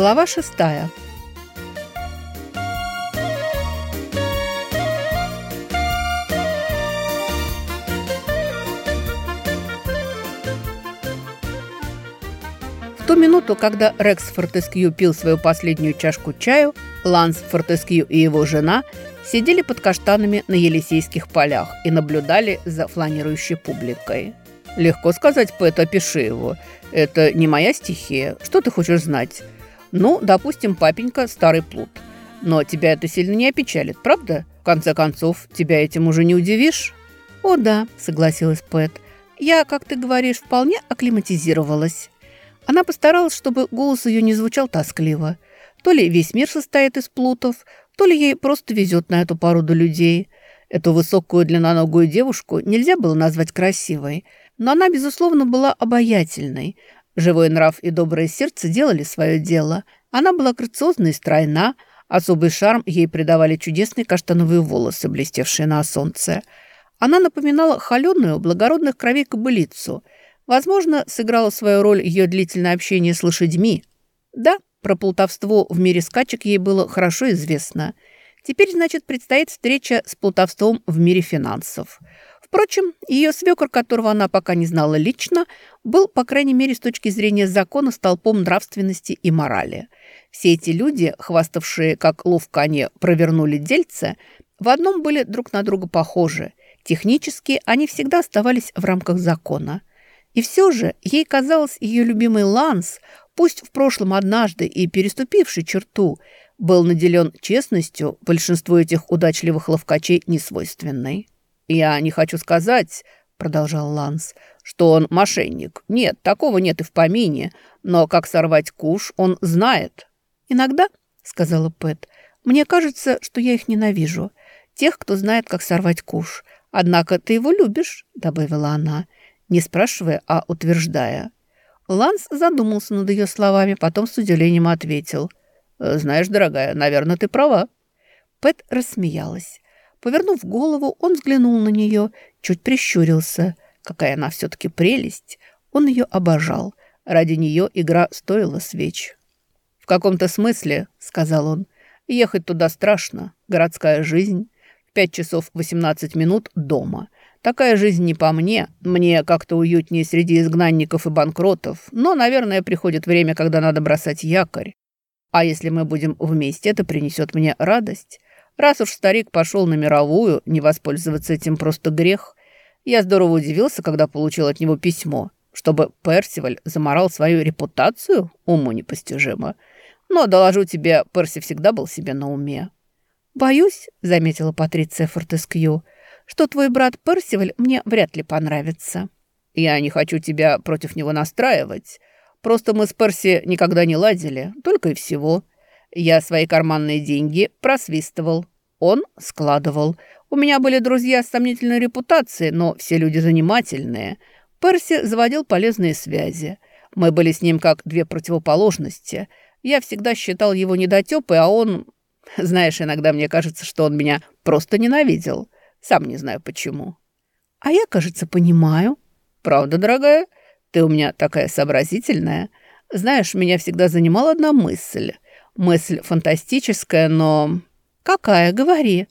Глава шестая. В ту минуту, когда Рекс Фортескью пил свою последнюю чашку чаю, Ланс Фортескью и его жена сидели под каштанами на Елисейских полях и наблюдали за фланирующей публикой. «Легко сказать, Пэт, опиши его. Это не моя стихия. Что ты хочешь знать?» Ну, допустим, папенька старый плут. Но тебя это сильно не опечалит, правда? В конце концов, тебя этим уже не удивишь? О да, согласилась Пэт. Я, как ты говоришь, вполне акклиматизировалась. Она постаралась, чтобы голос ее не звучал тоскливо. То ли весь мир состоит из плутов, то ли ей просто везет на эту породу людей. Эту высокую длинноногую девушку нельзя было назвать красивой, но она, безусловно, была обаятельной, Живой нрав и доброе сердце делали свое дело. Она была грациозна и стройна. Особый шарм ей придавали чудесные каштановые волосы, блестевшие на солнце. Она напоминала холеную, благородных кровей кобылицу. Возможно, сыграла свою роль ее длительное общение с лошадьми. Да, про плутовство в мире скачек ей было хорошо известно. Теперь, значит, предстоит встреча с плутовством в мире финансов – Впрочем, ее свекор, которого она пока не знала лично, был, по крайней мере, с точки зрения закона, столпом нравственности и морали. Все эти люди, хваставшие, как ловко провернули дельце, в одном были друг на друга похожи. Технически они всегда оставались в рамках закона. И все же ей казалось, ее любимый Ланс, пусть в прошлом однажды и переступивший черту, был наделен честностью, большинству этих удачливых ловкачей несвойственной. «Я не хочу сказать», — продолжал Ланс, «что он мошенник. Нет, такого нет и в помине. Но как сорвать куш, он знает». «Иногда», — сказала Пэт, «мне кажется, что я их ненавижу. Тех, кто знает, как сорвать куш. Однако ты его любишь», — добавила она, не спрашивая, а утверждая. Ланс задумался над ее словами, потом с удивлением ответил. «Знаешь, дорогая, наверное, ты права». Пэт рассмеялась. Повернув голову, он взглянул на нее, чуть прищурился. Какая она все-таки прелесть! Он ее обожал. Ради нее игра стоила свеч. «В каком-то смысле, — сказал он, — ехать туда страшно. Городская жизнь. Пять часов восемнадцать минут дома. Такая жизнь не по мне. Мне как-то уютнее среди изгнанников и банкротов. Но, наверное, приходит время, когда надо бросать якорь. А если мы будем вместе, это принесет мне радость. Раз уж старик пошел на мировую, не воспользоваться этим просто грех. Я здорово удивился, когда получил от него письмо, чтобы Персиваль заморал свою репутацию, уму непостижимо. Но, доложу тебе, Перси всегда был себе на уме. «Боюсь», — заметила Патриция Фортескью, «что твой брат Персиваль мне вряд ли понравится». «Я не хочу тебя против него настраивать. Просто мы с Перси никогда не ладили, только и всего. Я свои карманные деньги просвистывал. Он складывал. У меня были друзья с сомнительной репутацией, но все люди занимательные. Перси заводил полезные связи. Мы были с ним как две противоположности. Я всегда считал его недотепой, а он... Знаешь, иногда мне кажется, что он меня просто ненавидел. Сам не знаю почему. А я, кажется, понимаю. Правда, дорогая? Ты у меня такая сообразительная. Знаешь, меня всегда занимала одна мысль — Мысль фантастическая, но... Какая, говори.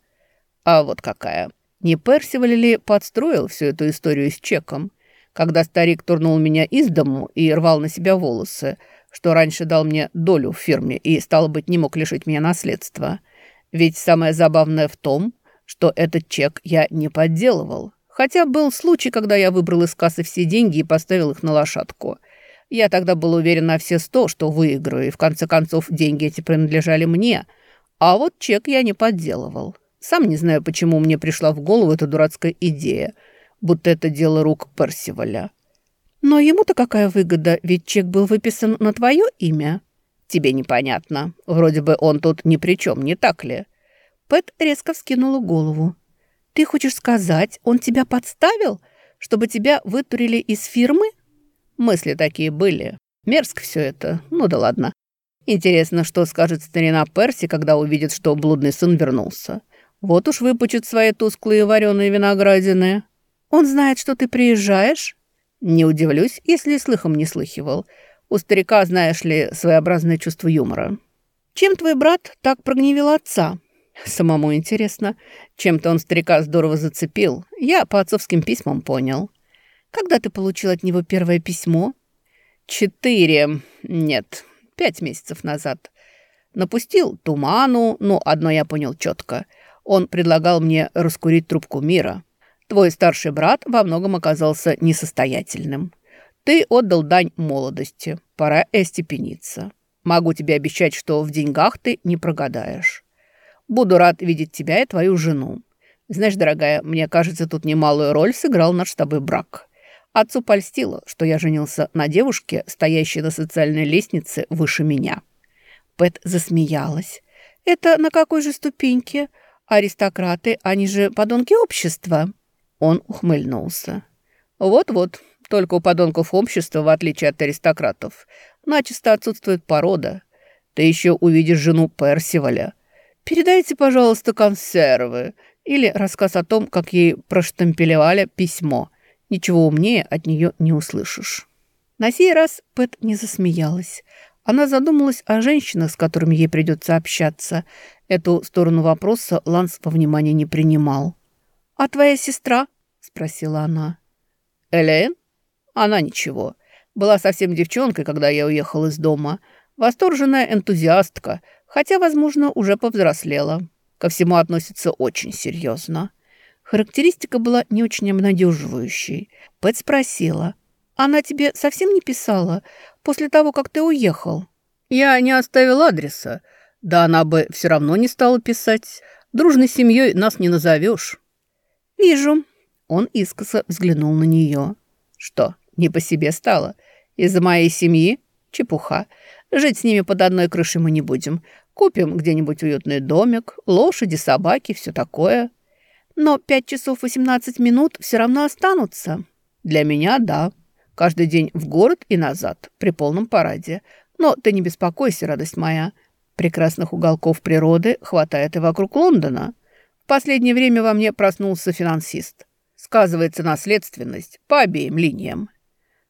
А вот какая. Не Персиваль ли подстроил всю эту историю с чеком? Когда старик турнул меня из дому и рвал на себя волосы, что раньше дал мне долю в фирме и, стало быть, не мог лишить меня наследства. Ведь самое забавное в том, что этот чек я не подделывал. Хотя был случай, когда я выбрал из кассы все деньги и поставил их на лошадку – я тогда был уверен на все сто, что выиграю, и в конце концов деньги эти принадлежали мне. А вот чек я не подделывал. Сам не знаю, почему мне пришла в голову эта дурацкая идея, будто это дело рук Персиваля. Но ему-то какая выгода, ведь чек был выписан на твое имя. Тебе непонятно. Вроде бы он тут ни при чем, не так ли? Пэт резко вскинула голову. Ты хочешь сказать, он тебя подставил, чтобы тебя вытурили из фирмы? Мысли такие были. Мерзко все это. Ну да ладно. Интересно, что скажет старина Перси, когда увидит, что блудный сын вернулся. Вот уж выпучит свои тусклые вареные виноградины. Он знает, что ты приезжаешь? Не удивлюсь, если слыхом не слыхивал. У старика, знаешь ли, своеобразное чувство юмора. Чем твой брат так прогневил отца? Самому интересно. Чем-то он старика здорово зацепил. Я по отцовским письмам понял. Когда ты получил от него первое письмо? Четыре. Нет, пять месяцев назад. Напустил туману, но одно я понял четко. Он предлагал мне раскурить трубку мира. Твой старший брат во многом оказался несостоятельным. Ты отдал дань молодости. Пора остепениться. Могу тебе обещать, что в деньгах ты не прогадаешь. Буду рад видеть тебя и твою жену. Знаешь, дорогая, мне кажется, тут немалую роль сыграл наш с тобой брак. Отцу польстило, что я женился на девушке, стоящей на социальной лестнице выше меня. Пэт засмеялась. «Это на какой же ступеньке? Аристократы, они же подонки общества». Он ухмыльнулся. «Вот-вот, только у подонков общества, в отличие от аристократов, начисто отсутствует порода. Ты еще увидишь жену Персиваля. Передайте, пожалуйста, консервы. Или рассказ о том, как ей проштампелевали письмо. Ничего умнее от нее не услышишь». На сей раз Пэт не засмеялась. Она задумалась о женщинах, с которыми ей придется общаться. Эту сторону вопроса Ланс во внимание не принимал. «А твоя сестра?» – спросила она. «Элен? Она ничего. Была совсем девчонкой, когда я уехал из дома. Восторженная энтузиастка, хотя, возможно, уже повзрослела. Ко всему относится очень серьезно». Характеристика была не очень обнадеживающей. Пэт спросила. «Она тебе совсем не писала? после того, как ты уехал?» «Я не оставил адреса. Да она бы все равно не стала писать. Дружной семьей нас не назовешь». «Вижу». Он искоса взглянул на нее. «Что, не по себе стало? Из-за моей семьи? Чепуха. Жить с ними под одной крышей мы не будем. Купим где-нибудь уютный домик, лошади, собаки, все такое. Но пять часов восемнадцать минут все равно останутся. Для меня – да. Каждый день в город и назад, при полном параде. Но ты не беспокойся, радость моя. Прекрасных уголков природы хватает и вокруг Лондона. В последнее время во мне проснулся финансист. Сказывается наследственность по обеим линиям.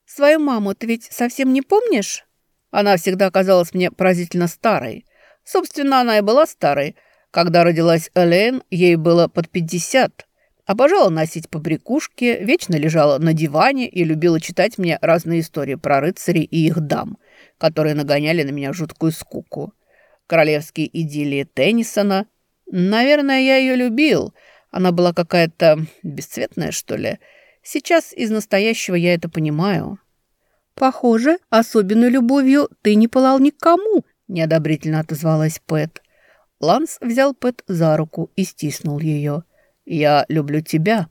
Свою маму ты ведь совсем не помнишь? Она всегда казалась мне поразительно старой. Собственно, она и была старой. Когда родилась Элен, ей было под пятьдесят. Обожала носить побрякушки, вечно лежала на диване и любила читать мне разные истории про рыцарей и их дам, которые нагоняли на меня жуткую скуку. Королевские идиллии Теннисона. Наверное, я ее любил. Она была какая-то бесцветная, что ли. Сейчас из настоящего я это понимаю. «Похоже, особенной любовью ты не пылал никому», – неодобрительно отозвалась Пэт. Ланс взял Пэт за руку и стиснул ее. «Я люблю тебя»,